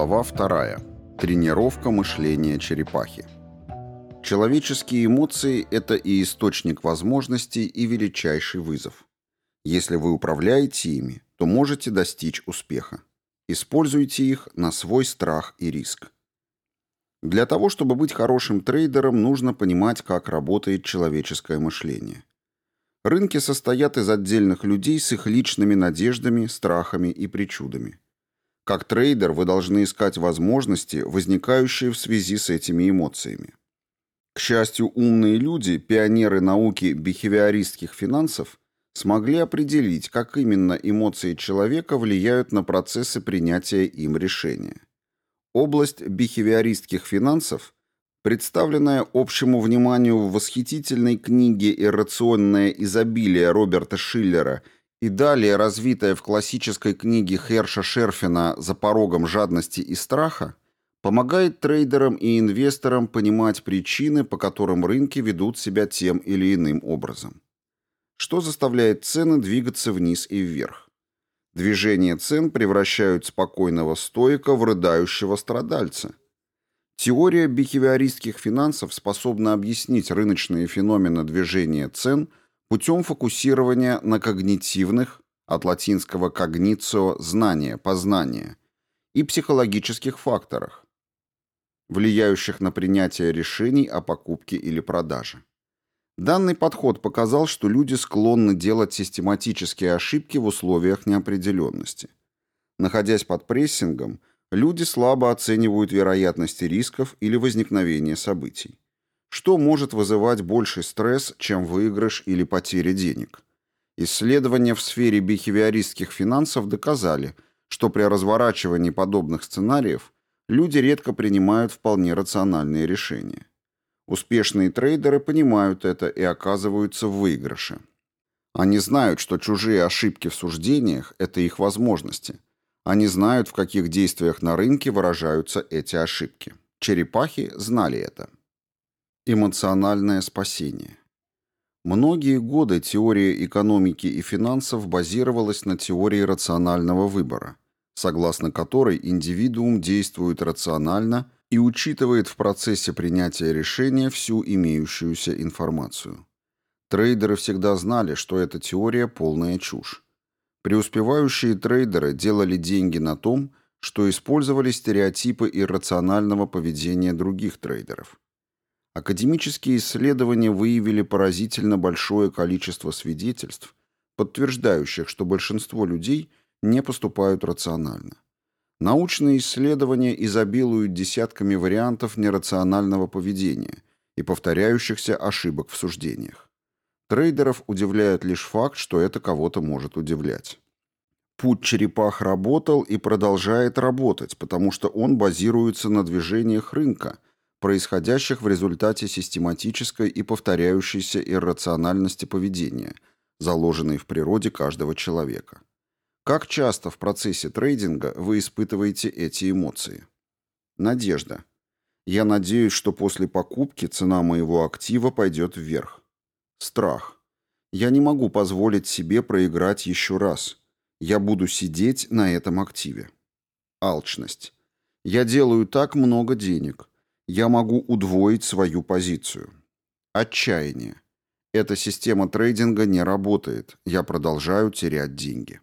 Глава вторая. Тренировка мышления черепахи. Человеческие эмоции – это и источник возможностей, и величайший вызов. Если вы управляете ими, то можете достичь успеха. Используйте их на свой страх и риск. Для того, чтобы быть хорошим трейдером, нужно понимать, как работает человеческое мышление. Рынки состоят из отдельных людей с их личными надеждами, страхами и причудами. Как трейдер вы должны искать возможности, возникающие в связи с этими эмоциями. К счастью, умные люди, пионеры науки бихевиористских финансов, смогли определить, как именно эмоции человека влияют на процессы принятия им решения. Область бихевиористских финансов, представленная общему вниманию в восхитительной книге «Иррационное изобилие» Роберта Шиллера – и далее развитая в классической книге Херша Шерфина «За порогом жадности и страха», помогает трейдерам и инвесторам понимать причины, по которым рынки ведут себя тем или иным образом. Что заставляет цены двигаться вниз и вверх? Движение цен превращают спокойного стоика в рыдающего страдальца. Теория бихевиористских финансов способна объяснить рыночные феномены движения цен – путем фокусирования на когнитивных, от латинского «когницио» – знание, познание, и психологических факторах, влияющих на принятие решений о покупке или продаже. Данный подход показал, что люди склонны делать систематические ошибки в условиях неопределенности. Находясь под прессингом, люди слабо оценивают вероятности рисков или возникновения событий. Что может вызывать больший стресс, чем выигрыш или потеря денег? Исследования в сфере бихевиористских финансов доказали, что при разворачивании подобных сценариев люди редко принимают вполне рациональные решения. Успешные трейдеры понимают это и оказываются в выигрыше. Они знают, что чужие ошибки в суждениях – это их возможности. Они знают, в каких действиях на рынке выражаются эти ошибки. Черепахи знали это. Эмоциональное спасение. Многие годы теория экономики и финансов базировалась на теории рационального выбора, согласно которой индивидуум действует рационально и учитывает в процессе принятия решения всю имеющуюся информацию. Трейдеры всегда знали, что эта теория полная чушь. Преуспевающие трейдеры делали деньги на том, что использовали стереотипы иррационального поведения других трейдеров. Академические исследования выявили поразительно большое количество свидетельств, подтверждающих, что большинство людей не поступают рационально. Научные исследования изобилуют десятками вариантов нерационального поведения и повторяющихся ошибок в суждениях. Трейдеров удивляет лишь факт, что это кого-то может удивлять. Путь черепах работал и продолжает работать, потому что он базируется на движениях рынка – происходящих в результате систематической и повторяющейся иррациональности поведения, заложенной в природе каждого человека. Как часто в процессе трейдинга вы испытываете эти эмоции? Надежда. Я надеюсь, что после покупки цена моего актива пойдет вверх. Страх. Я не могу позволить себе проиграть еще раз. Я буду сидеть на этом активе. Алчность. Я делаю так много денег я могу удвоить свою позицию. Отчаяние. Эта система трейдинга не работает, я продолжаю терять деньги.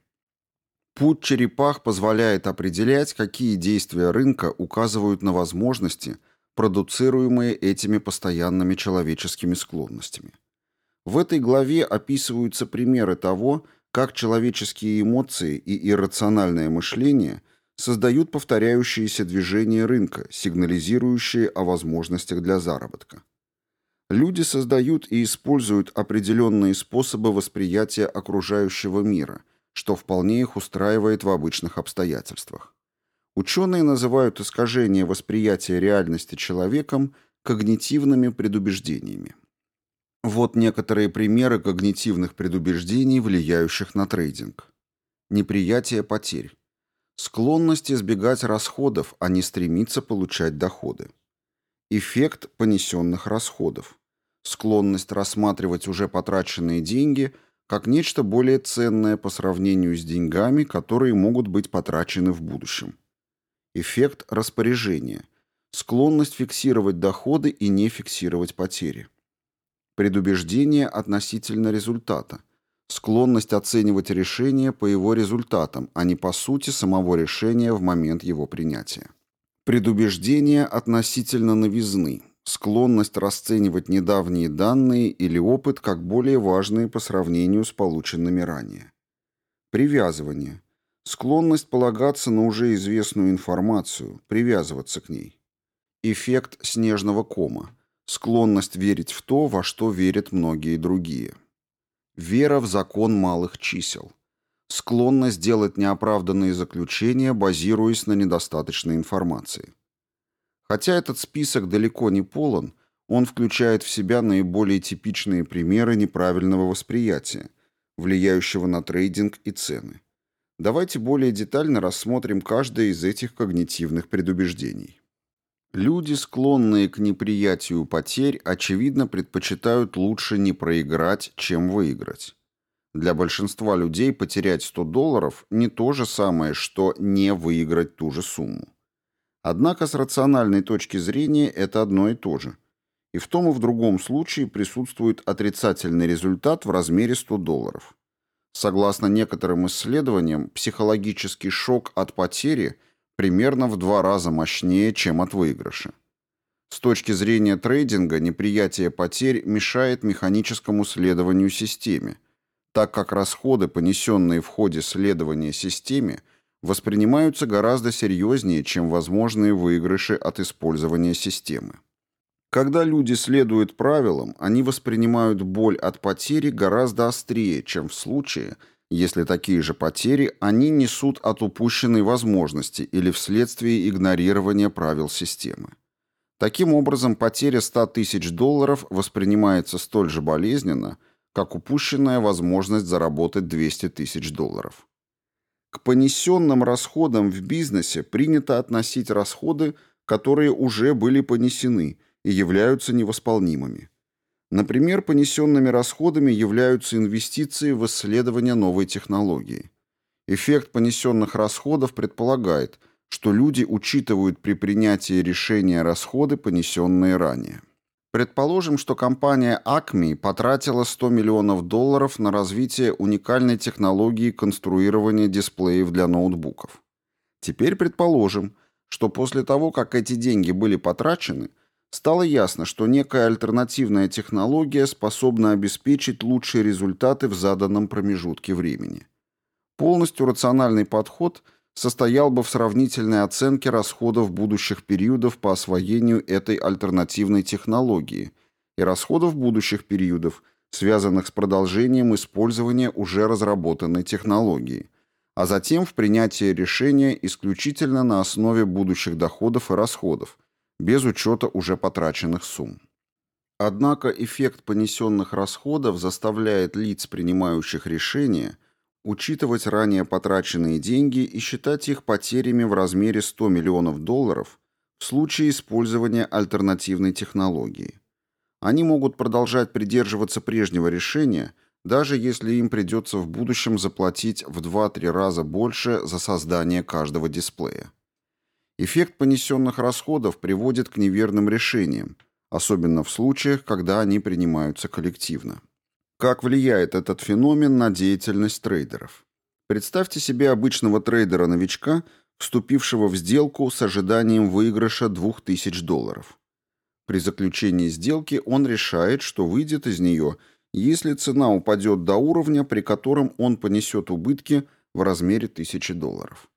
Путь черепах позволяет определять, какие действия рынка указывают на возможности, продуцируемые этими постоянными человеческими склонностями. В этой главе описываются примеры того, как человеческие эмоции и иррациональное мышление – создают повторяющиеся движения рынка, сигнализирующие о возможностях для заработка. Люди создают и используют определенные способы восприятия окружающего мира, что вполне их устраивает в обычных обстоятельствах. Ученые называют искажение восприятия реальности человеком когнитивными предубеждениями. Вот некоторые примеры когнитивных предубеждений, влияющих на трейдинг. Неприятие потерь. Склонность избегать расходов, а не стремиться получать доходы. Эффект понесенных расходов. Склонность рассматривать уже потраченные деньги как нечто более ценное по сравнению с деньгами, которые могут быть потрачены в будущем. Эффект распоряжения. Склонность фиксировать доходы и не фиксировать потери. Предубеждение относительно результата. Склонность оценивать решение по его результатам, а не по сути самого решения в момент его принятия. Предубеждение относительно новизны. Склонность расценивать недавние данные или опыт как более важные по сравнению с полученными ранее. Привязывание. Склонность полагаться на уже известную информацию, привязываться к ней. Эффект снежного кома. Склонность верить в то, во что верят многие другие. Вера в закон малых чисел. Склонность делать неоправданные заключения, базируясь на недостаточной информации. Хотя этот список далеко не полон, он включает в себя наиболее типичные примеры неправильного восприятия, влияющего на трейдинг и цены. Давайте более детально рассмотрим каждое из этих когнитивных предубеждений. Люди, склонные к неприятию потерь, очевидно предпочитают лучше не проиграть, чем выиграть. Для большинства людей потерять 100 долларов не то же самое, что не выиграть ту же сумму. Однако с рациональной точки зрения это одно и то же. И в том и в другом случае присутствует отрицательный результат в размере 100 долларов. Согласно некоторым исследованиям, психологический шок от потери примерно в два раза мощнее, чем от выигрыша. С точки зрения трейдинга неприятие потерь мешает механическому следованию системе, так как расходы, понесенные в ходе следования системе, воспринимаются гораздо серьезнее, чем возможные выигрыши от использования системы. Когда люди следуют правилам, они воспринимают боль от потери гораздо острее, чем в случае, если такие же потери они несут от упущенной возможности или вследствие игнорирования правил системы. Таким образом, потеря 100 тысяч долларов воспринимается столь же болезненно, как упущенная возможность заработать 200 тысяч долларов. К понесенным расходам в бизнесе принято относить расходы, которые уже были понесены и являются невосполнимыми. Например, понесенными расходами являются инвестиции в исследование новой технологии. Эффект понесенных расходов предполагает, что люди учитывают при принятии решения расходы, понесенные ранее. Предположим, что компания Acme потратила 100 миллионов долларов на развитие уникальной технологии конструирования дисплеев для ноутбуков. Теперь предположим, что после того, как эти деньги были потрачены, стало ясно, что некая альтернативная технология способна обеспечить лучшие результаты в заданном промежутке времени. Полностью рациональный подход – состоял бы в сравнительной оценке расходов будущих периодов по освоению этой альтернативной технологии и расходов будущих периодов, связанных с продолжением использования уже разработанной технологии, а затем в принятии решения исключительно на основе будущих доходов и расходов, без учета уже потраченных сумм. Однако эффект понесенных расходов заставляет лиц, принимающих решения, учитывать ранее потраченные деньги и считать их потерями в размере 100 миллионов долларов в случае использования альтернативной технологии. Они могут продолжать придерживаться прежнего решения, даже если им придется в будущем заплатить в 2-3 раза больше за создание каждого дисплея. Эффект понесенных расходов приводит к неверным решениям, особенно в случаях, когда они принимаются коллективно. Как влияет этот феномен на деятельность трейдеров? Представьте себе обычного трейдера-новичка, вступившего в сделку с ожиданием выигрыша 2000 долларов. При заключении сделки он решает, что выйдет из нее, если цена упадет до уровня, при котором он понесет убытки в размере 1000 долларов.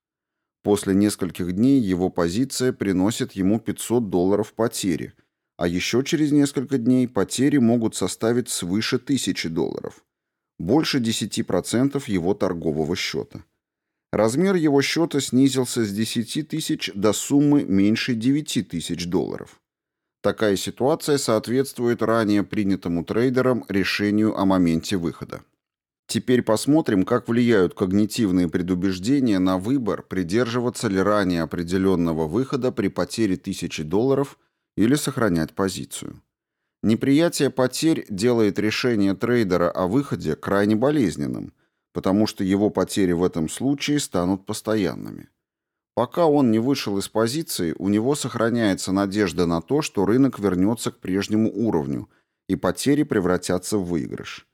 После нескольких дней его позиция приносит ему 500 долларов потери – а еще через несколько дней потери могут составить свыше тысячи долларов, больше 10% его торгового счета. Размер его счета снизился с 10 тысяч до суммы меньше 9 тысяч долларов. Такая ситуация соответствует ранее принятому трейдерам решению о моменте выхода. Теперь посмотрим, как влияют когнитивные предубеждения на выбор, придерживаться ли ранее определенного выхода при потере 1000 долларов – или сохранять позицию. Неприятие потерь делает решение трейдера о выходе крайне болезненным, потому что его потери в этом случае станут постоянными. Пока он не вышел из позиции, у него сохраняется надежда на то, что рынок вернется к прежнему уровню, и потери превратятся в выигрыш.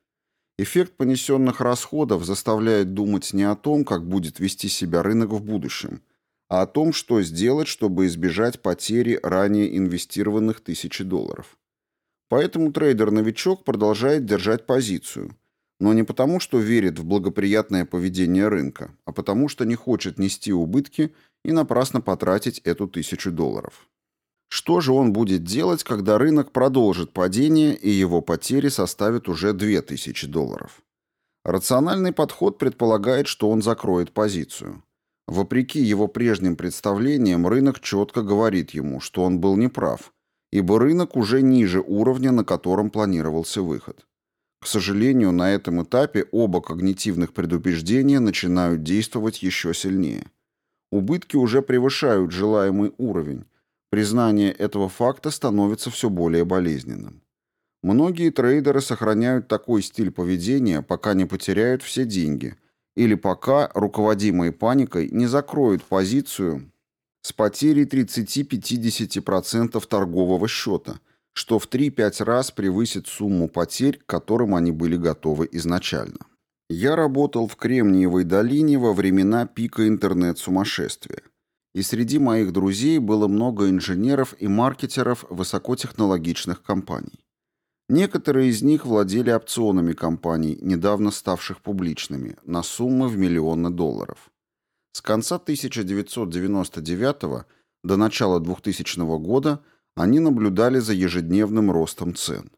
Эффект понесенных расходов заставляет думать не о том, как будет вести себя рынок в будущем, а о том, что сделать, чтобы избежать потери ранее инвестированных тысячи долларов. Поэтому трейдер-новичок продолжает держать позицию, но не потому, что верит в благоприятное поведение рынка, а потому, что не хочет нести убытки и напрасно потратить эту тысячу долларов. Что же он будет делать, когда рынок продолжит падение и его потери составят уже 2000 долларов? Рациональный подход предполагает, что он закроет позицию. Вопреки его прежним представлениям, рынок четко говорит ему, что он был неправ, ибо рынок уже ниже уровня, на котором планировался выход. К сожалению, на этом этапе оба когнитивных предубеждения начинают действовать еще сильнее. Убытки уже превышают желаемый уровень, Признание этого факта становится все более болезненным. Многие трейдеры сохраняют такой стиль поведения, пока не потеряют все деньги, или пока, руководимые паникой, не закроют позицию с потерей 30-50% торгового счета, что в 3-5 раз превысит сумму потерь, к которым они были готовы изначально. Я работал в Кремниевой долине во времена пика интернет-сумасшествия и среди моих друзей было много инженеров и маркетеров высокотехнологичных компаний. Некоторые из них владели опционами компаний, недавно ставших публичными, на суммы в миллионы долларов. С конца 1999 до начала 2000 года они наблюдали за ежедневным ростом цен.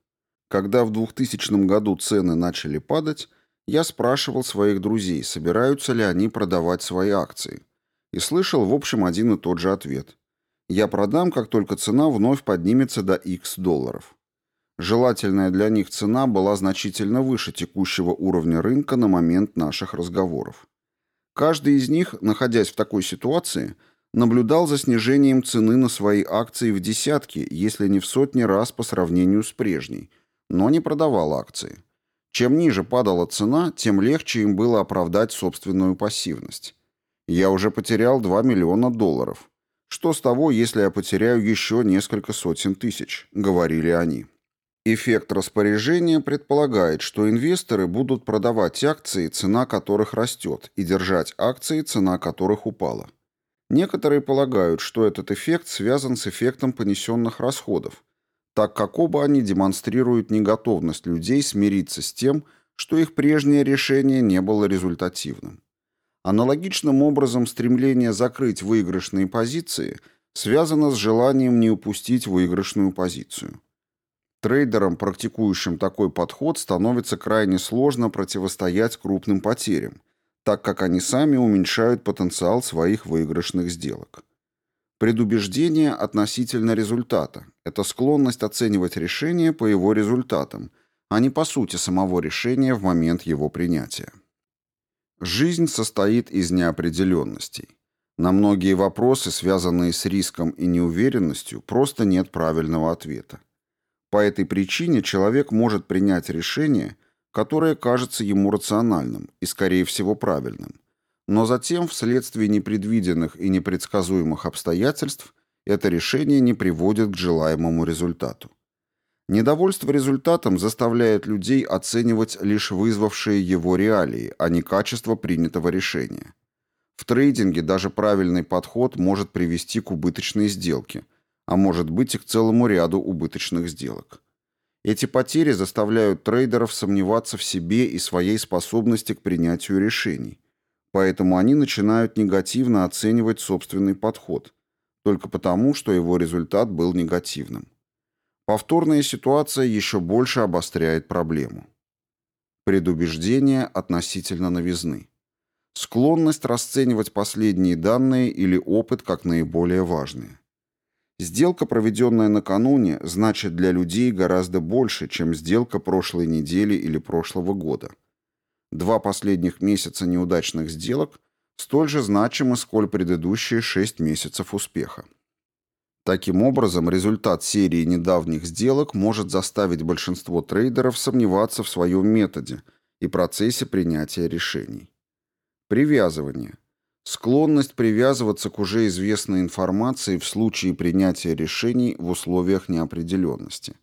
Когда в 2000 году цены начали падать, я спрашивал своих друзей, собираются ли они продавать свои акции и слышал, в общем, один и тот же ответ. Я продам, как только цена вновь поднимется до X долларов. Желательная для них цена была значительно выше текущего уровня рынка на момент наших разговоров. Каждый из них, находясь в такой ситуации, наблюдал за снижением цены на свои акции в десятки, если не в сотни раз по сравнению с прежней, но не продавал акции. Чем ниже падала цена, тем легче им было оправдать собственную пассивность. Я уже потерял 2 миллиона долларов. Что с того, если я потеряю еще несколько сотен тысяч, говорили они. Эффект распоряжения предполагает, что инвесторы будут продавать акции, цена которых растет, и держать акции, цена которых упала. Некоторые полагают, что этот эффект связан с эффектом понесенных расходов, так как оба они демонстрируют неготовность людей смириться с тем, что их прежнее решение не было результативным. Аналогичным образом стремление закрыть выигрышные позиции связано с желанием не упустить выигрышную позицию. Трейдерам, практикующим такой подход, становится крайне сложно противостоять крупным потерям, так как они сами уменьшают потенциал своих выигрышных сделок. Предубеждение относительно результата – это склонность оценивать решение по его результатам, а не по сути самого решения в момент его принятия. Жизнь состоит из неопределенностей. На многие вопросы, связанные с риском и неуверенностью, просто нет правильного ответа. По этой причине человек может принять решение, которое кажется ему рациональным и, скорее всего, правильным. Но затем, вследствие непредвиденных и непредсказуемых обстоятельств, это решение не приводит к желаемому результату. Недовольство результатом заставляет людей оценивать лишь вызвавшие его реалии, а не качество принятого решения. В трейдинге даже правильный подход может привести к убыточной сделке, а может быть и к целому ряду убыточных сделок. Эти потери заставляют трейдеров сомневаться в себе и своей способности к принятию решений. Поэтому они начинают негативно оценивать собственный подход, только потому, что его результат был негативным. Повторная ситуация еще больше обостряет проблему. Предубеждение относительно новизны. Склонность расценивать последние данные или опыт как наиболее важные. Сделка, проведенная накануне, значит для людей гораздо больше, чем сделка прошлой недели или прошлого года. Два последних месяца неудачных сделок столь же значимы, сколь предыдущие шесть месяцев успеха. Таким образом, результат серии недавних сделок может заставить большинство трейдеров сомневаться в своем методе и процессе принятия решений. Привязывание. Склонность привязываться к уже известной информации в случае принятия решений в условиях неопределенности.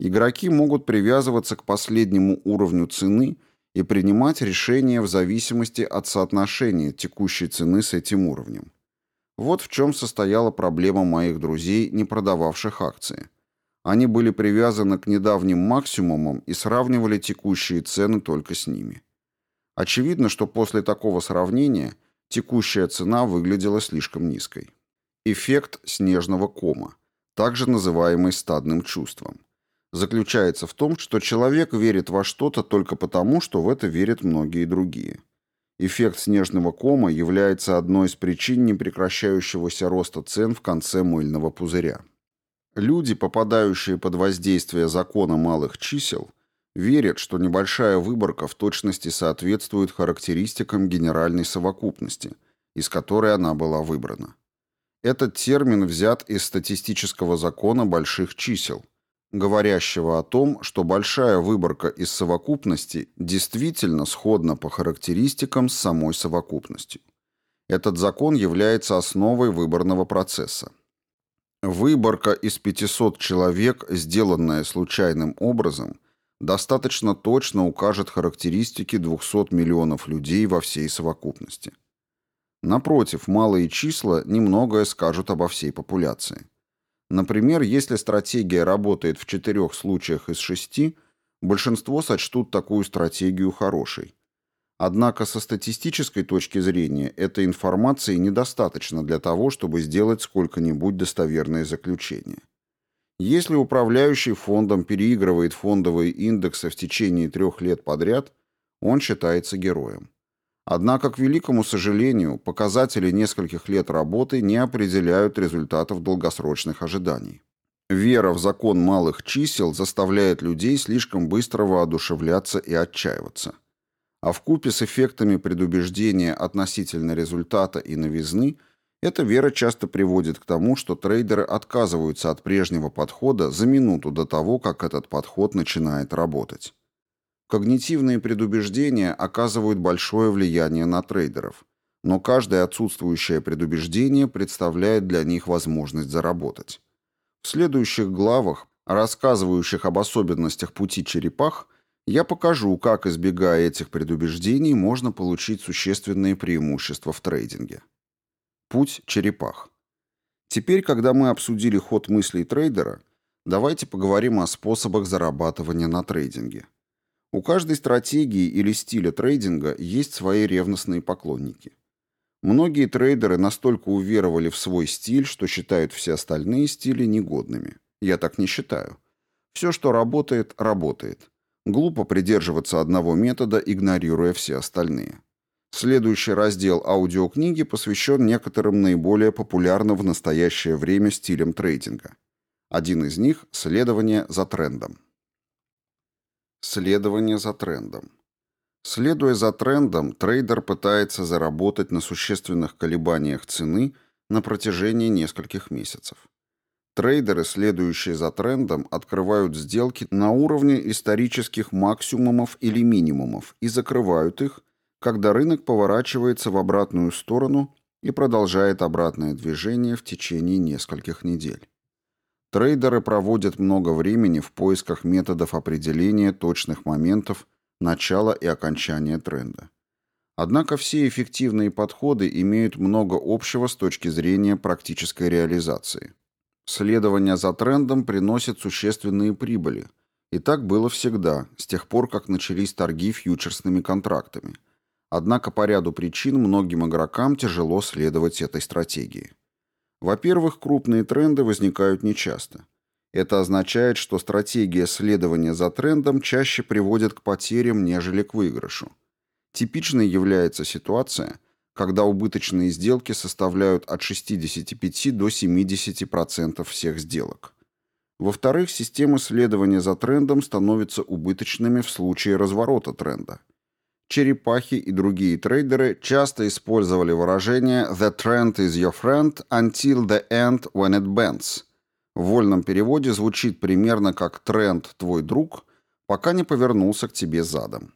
Игроки могут привязываться к последнему уровню цены и принимать решения в зависимости от соотношения текущей цены с этим уровнем. Вот в чем состояла проблема моих друзей, не продававших акции. Они были привязаны к недавним максимумам и сравнивали текущие цены только с ними. Очевидно, что после такого сравнения текущая цена выглядела слишком низкой. Эффект снежного кома, также называемый стадным чувством, заключается в том, что человек верит во что-то только потому, что в это верят многие другие. Эффект снежного кома является одной из причин непрекращающегося роста цен в конце мыльного пузыря. Люди, попадающие под воздействие закона малых чисел, верят, что небольшая выборка в точности соответствует характеристикам генеральной совокупности, из которой она была выбрана. Этот термин взят из статистического закона больших чисел, говорящего о том, что большая выборка из совокупности действительно сходна по характеристикам с самой совокупностью. Этот закон является основой выборного процесса. Выборка из 500 человек, сделанная случайным образом, достаточно точно укажет характеристики 200 миллионов людей во всей совокупности. Напротив, малые числа немногое скажут обо всей популяции. Например, если стратегия работает в четырех случаях из шести, большинство сочтут такую стратегию хорошей. Однако со статистической точки зрения этой информации недостаточно для того, чтобы сделать сколько-нибудь достоверное заключение. Если управляющий фондом переигрывает фондовые индексы в течение трех лет подряд, он считается героем. Однако, к великому сожалению, показатели нескольких лет работы не определяют результатов долгосрочных ожиданий. Вера в закон малых чисел заставляет людей слишком быстро воодушевляться и отчаиваться а в купе с эффектами предубеждения относительно результата и новизны эта вера часто приводит к тому, что трейдеры отказываются от прежнего подхода за минуту до того, как этот подход начинает работать. Когнитивные предубеждения оказывают большое влияние на трейдеров, но каждое отсутствующее предубеждение представляет для них возможность заработать. В следующих главах, рассказывающих об особенностях пути черепах, я покажу, как, избегая этих предубеждений, можно получить существенные преимущества в трейдинге. Путь черепах. Теперь, когда мы обсудили ход мыслей трейдера, давайте поговорим о способах зарабатывания на трейдинге. У каждой стратегии или стиля трейдинга есть свои ревностные поклонники. Многие трейдеры настолько уверовали в свой стиль, что считают все остальные стили негодными. Я так не считаю. Все, что работает, работает. Глупо придерживаться одного метода, игнорируя все остальные. Следующий раздел аудиокниги посвящен некоторым наиболее популярным в настоящее время стилям трейдинга. Один из них – следование за трендом. Следование за трендом. Следуя за трендом, трейдер пытается заработать на существенных колебаниях цены на протяжении нескольких месяцев. Трейдеры, следующие за трендом, открывают сделки на уровне исторических максимумов или минимумов и закрывают их, когда рынок поворачивается в обратную сторону и продолжает обратное движение в течение нескольких недель. Трейдеры проводят много времени в поисках методов определения точных моментов начала и окончания тренда. Однако все эффективные подходы имеют много общего с точки зрения практической реализации. Следование за трендом приносит существенные прибыли. И так было всегда, с тех пор, как начались торги фьючерсными контрактами. Однако по ряду причин многим игрокам тяжело следовать этой стратегии. Во-первых, крупные тренды возникают нечасто. Это означает, что стратегия следования за трендом чаще приводит к потерям, нежели к выигрышу. Типичной является ситуация – когда убыточные сделки составляют от 65 до 70% всех сделок. Во-вторых, системы следования за трендом становятся убыточными в случае разворота тренда. Черепахи и другие трейдеры часто использовали выражение «the trend is your friend until the end when it bends». В вольном переводе звучит примерно как «тренд – твой друг, пока не повернулся к тебе задом».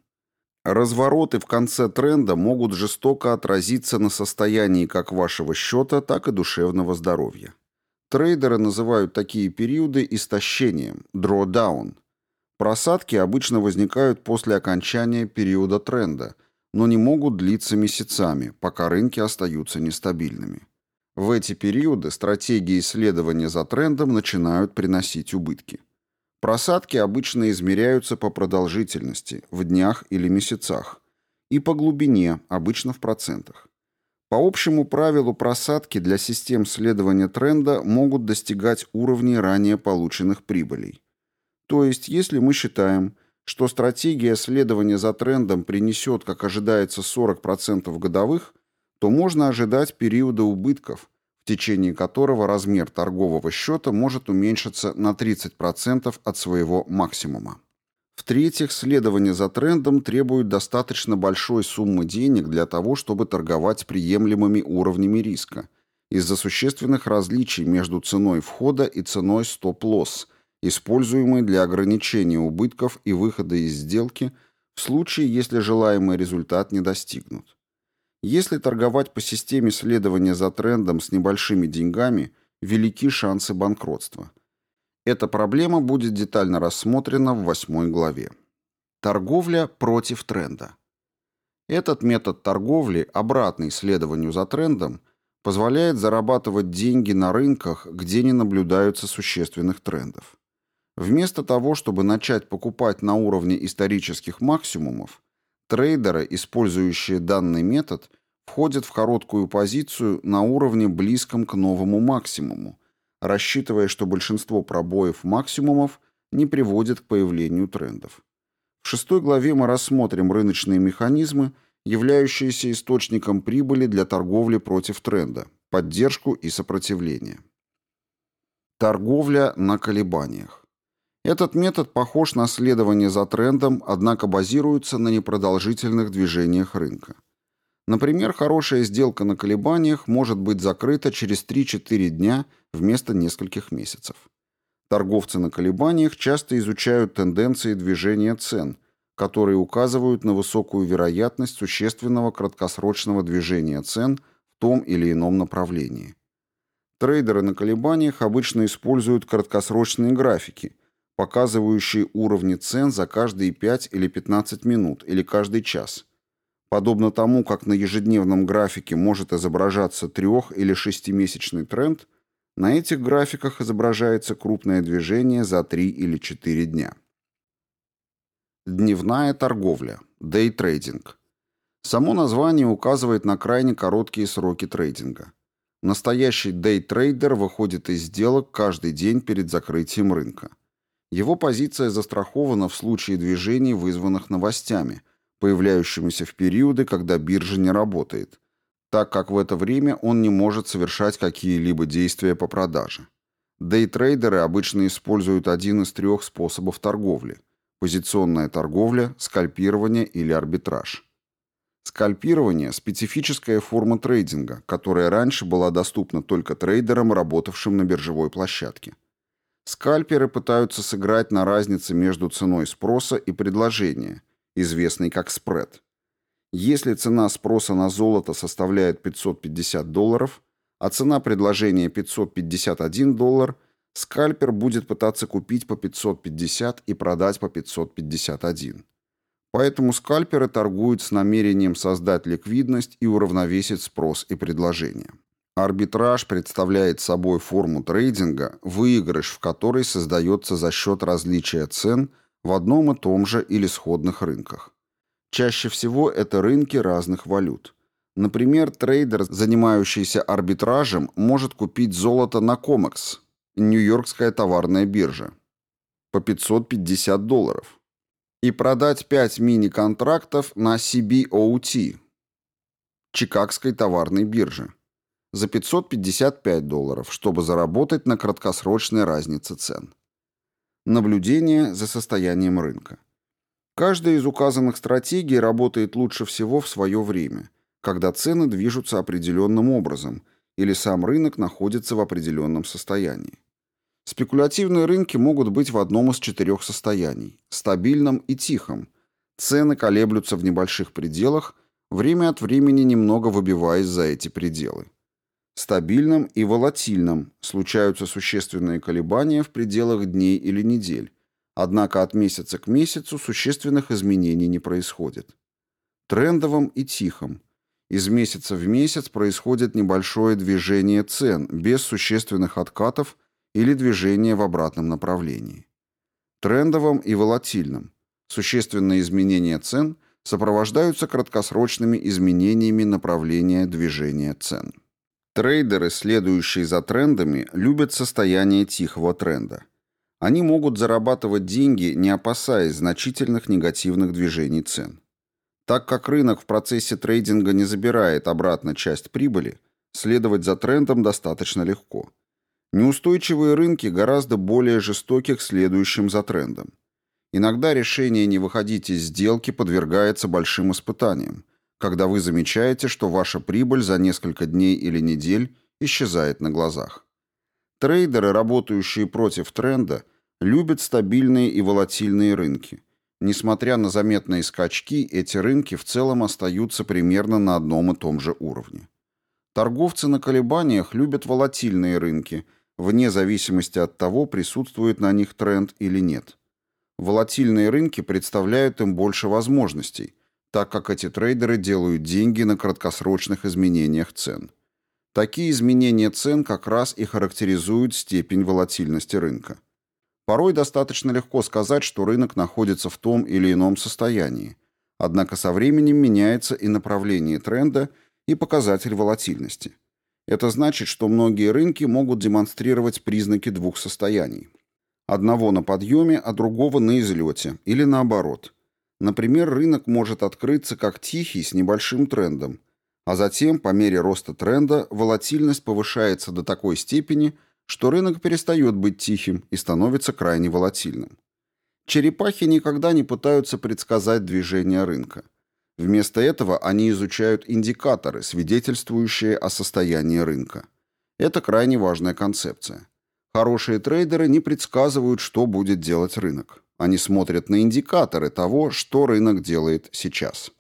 Развороты в конце тренда могут жестоко отразиться на состоянии как вашего счета, так и душевного здоровья. Трейдеры называют такие периоды истощением, drawdown. Просадки обычно возникают после окончания периода тренда, но не могут длиться месяцами, пока рынки остаются нестабильными. В эти периоды стратегии исследования за трендом начинают приносить убытки. Просадки обычно измеряются по продолжительности, в днях или месяцах, и по глубине, обычно в процентах. По общему правилу просадки для систем следования тренда могут достигать уровней ранее полученных прибылей. То есть, если мы считаем, что стратегия следования за трендом принесет, как ожидается, 40% годовых, то можно ожидать периода убытков – в течение которого размер торгового счета может уменьшиться на 30% от своего максимума. В-третьих, следование за трендом требует достаточно большой суммы денег для того, чтобы торговать приемлемыми уровнями риска из-за существенных различий между ценой входа и ценой стоп-лосс, используемой для ограничения убытков и выхода из сделки в случае, если желаемый результат не достигнут. Если торговать по системе следования за трендом с небольшими деньгами, велики шансы банкротства. Эта проблема будет детально рассмотрена в восьмой главе. Торговля против тренда. Этот метод торговли, обратный следованию за трендом, позволяет зарабатывать деньги на рынках, где не наблюдаются существенных трендов. Вместо того, чтобы начать покупать на уровне исторических максимумов, трейдеры, использующие данный метод, входят в короткую позицию на уровне близком к новому максимуму, рассчитывая, что большинство пробоев максимумов не приводит к появлению трендов. В шестой главе мы рассмотрим рыночные механизмы, являющиеся источником прибыли для торговли против тренда, поддержку и сопротивление. Торговля на колебаниях. Этот метод похож на следование за трендом, однако базируется на непродолжительных движениях рынка. Например, хорошая сделка на колебаниях может быть закрыта через 3-4 дня вместо нескольких месяцев. Торговцы на колебаниях часто изучают тенденции движения цен, которые указывают на высокую вероятность существенного краткосрочного движения цен в том или ином направлении. Трейдеры на колебаниях обычно используют краткосрочные графики, показывающие уровни цен за каждые 5 или 15 минут или каждый час – Подобно тому, как на ежедневном графике может изображаться трех- или шестимесячный тренд, на этих графиках изображается крупное движение за 3 или 4 дня. Дневная торговля, дейтрейдинг. Само название указывает на крайне короткие сроки трейдинга. Настоящий дейтрейдер выходит из сделок каждый день перед закрытием рынка. Его позиция застрахована в случае движений, вызванных новостями – появляющимися в периоды, когда биржа не работает, так как в это время он не может совершать какие-либо действия по продаже. Дейтрейдеры обычно используют один из трех способов торговли – позиционная торговля, скальпирование или арбитраж. Скальпирование – специфическая форма трейдинга, которая раньше была доступна только трейдерам, работавшим на биржевой площадке. Скальперы пытаются сыграть на разнице между ценой спроса и предложения, известный как спред. Если цена спроса на золото составляет 550 долларов, а цена предложения 551 доллар, скальпер будет пытаться купить по 550 и продать по 551. Поэтому скальперы торгуют с намерением создать ликвидность и уравновесить спрос и предложение. Арбитраж представляет собой форму трейдинга, выигрыш в которой создается за счет различия цен – в одном и том же или сходных рынках. Чаще всего это рынки разных валют. Например, трейдер, занимающийся арбитражем, может купить золото на COMEX, Нью-Йоркская товарная биржа, по 550 долларов и продать 5 мини-контрактов на CBOT, Чикагской товарной бирже, за 555 долларов, чтобы заработать на краткосрочной разнице цен. Наблюдение за состоянием рынка. Каждая из указанных стратегий работает лучше всего в свое время, когда цены движутся определенным образом или сам рынок находится в определенном состоянии. Спекулятивные рынки могут быть в одном из четырех состояний – стабильном и тихом, Цены колеблются в небольших пределах, время от времени немного выбиваясь за эти пределы. Стабильным и волатильным случаются существенные колебания в пределах дней или недель, однако от месяца к месяцу существенных изменений не происходит. Трендовым и тихим. Из месяца в месяц происходит небольшое движение цен без существенных откатов или движения в обратном направлении. Трендовым и волатильным. Существенные изменения цен сопровождаются краткосрочными изменениями направления движения цен. Трейдеры, следующие за трендами, любят состояние тихого тренда. Они могут зарабатывать деньги, не опасаясь значительных негативных движений цен. Так как рынок в процессе трейдинга не забирает обратно часть прибыли, следовать за трендом достаточно легко. Неустойчивые рынки гораздо более жестоки к следующим за трендом. Иногда решение не выходить из сделки подвергается большим испытаниям, когда вы замечаете, что ваша прибыль за несколько дней или недель исчезает на глазах. Трейдеры, работающие против тренда, любят стабильные и волатильные рынки. Несмотря на заметные скачки, эти рынки в целом остаются примерно на одном и том же уровне. Торговцы на колебаниях любят волатильные рынки, вне зависимости от того, присутствует на них тренд или нет. Волатильные рынки представляют им больше возможностей, так как эти трейдеры делают деньги на краткосрочных изменениях цен. Такие изменения цен как раз и характеризуют степень волатильности рынка. Порой достаточно легко сказать, что рынок находится в том или ином состоянии, однако со временем меняется и направление тренда, и показатель волатильности. Это значит, что многие рынки могут демонстрировать признаки двух состояний – Одного на подъеме, а другого на излете, или наоборот. Например, рынок может открыться как тихий с небольшим трендом, а затем, по мере роста тренда, волатильность повышается до такой степени, что рынок перестает быть тихим и становится крайне волатильным. Черепахи никогда не пытаются предсказать движение рынка. Вместо этого они изучают индикаторы, свидетельствующие о состоянии рынка. Это крайне важная концепция. Хорошие трейдеры не предсказывают, что будет делать рынок. Они смотрят на индикаторы того, что рынок делает сейчас.